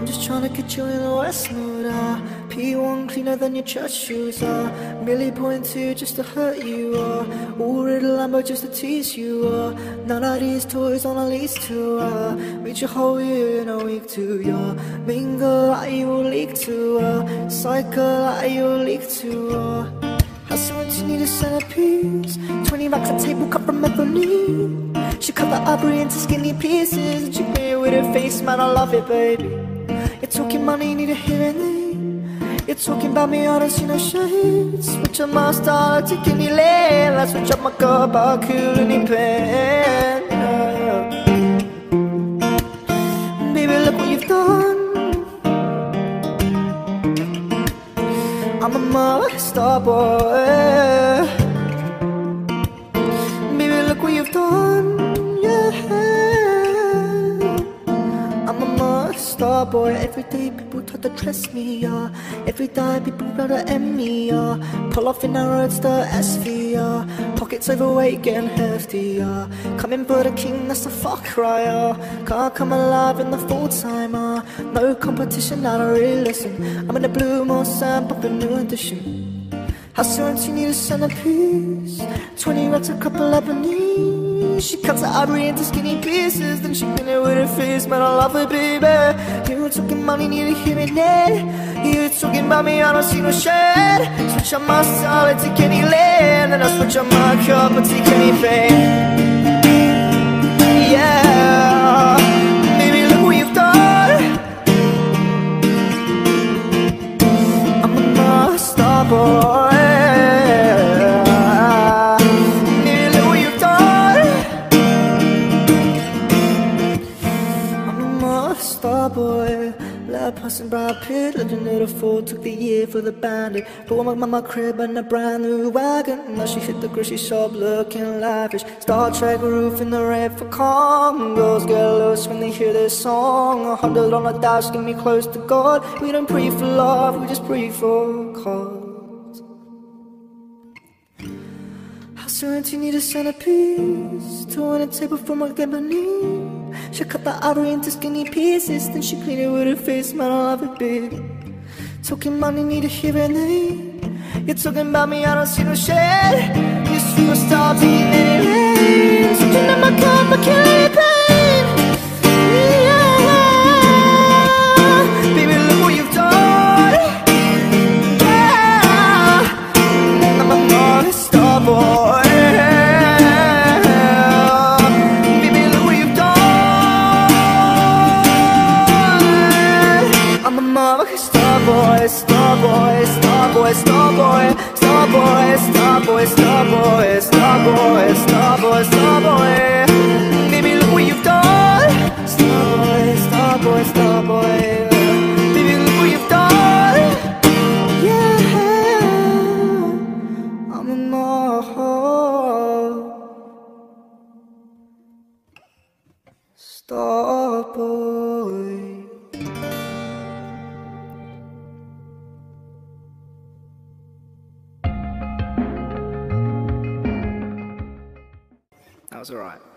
I'm just trying to get you in the West mood, ah P1 cleaner than your church shoes, ah Millie point two just to hurt you, ah All red Lambo just to tease you, ah None of these toys on a lease to, ah Reach a whole year in a week to, yeah Mingle like you will leak to, ah Cycle like you will leak to, ah how soon you need a centerpiece. 20 racks a table cut from ebony. She cut the ivory into skinny pieces. And she made with her face, man, I love it, baby You're talking money, need a hearing aid. You're talking about me, I don't see no shades. Switch up my style, take any lane. I switch up my cup, I'll kill any pain. Baby, look what you've done. I'm a mother star boy. Baby, look what you've done, boy Every day people try to dress me, yeah Every day people try to end me, yeah Pull off in a roadster SV, yeah Pockets overweight, getting hefty, yeah Coming for the king, that's a fuck yeah Can't come alive in the full time, No competition, I don't really listen. I'm in the blue moon, Sam, pop a new edition. House rent, you need a centerpiece 20 racks, a couple ebony She cuts her ivory into skinny pieces. Then she clean it with her face, man, I love her, baby. You talking money, need a hearing aid You talking about me, I don't see no shade. Switch on my I take any lane. Then I switch on my cup, I take any pain master boy Love passing Brad Pitt, legend of the fool Took the year for the bandit. Bought my mama crib and a brand new wagon Now she hit the grocery shop looking lavish. Star Trek roof in the red for calm Girls get lost when they hear this song. A hundred on a dash, get me close to God. We don't pray for love, we just pray for cause. House rent, you need a centerpiece Two on a table from a ebony She cut the ivory into skinny pieces Then she cleaned it with her face, man, I love it big Talking money, need a hearing You're talking about me, I don't see no shade. You superstar, taking any lane Mother star boy, star boy, star boy, star boy, star boy, star boy, star boy, star boy, star boy, star boy. Baby, look what you've done. Star boy, star boy, star boy. Baby, look what you've done. Yeah, I'm a mother. Star was all right.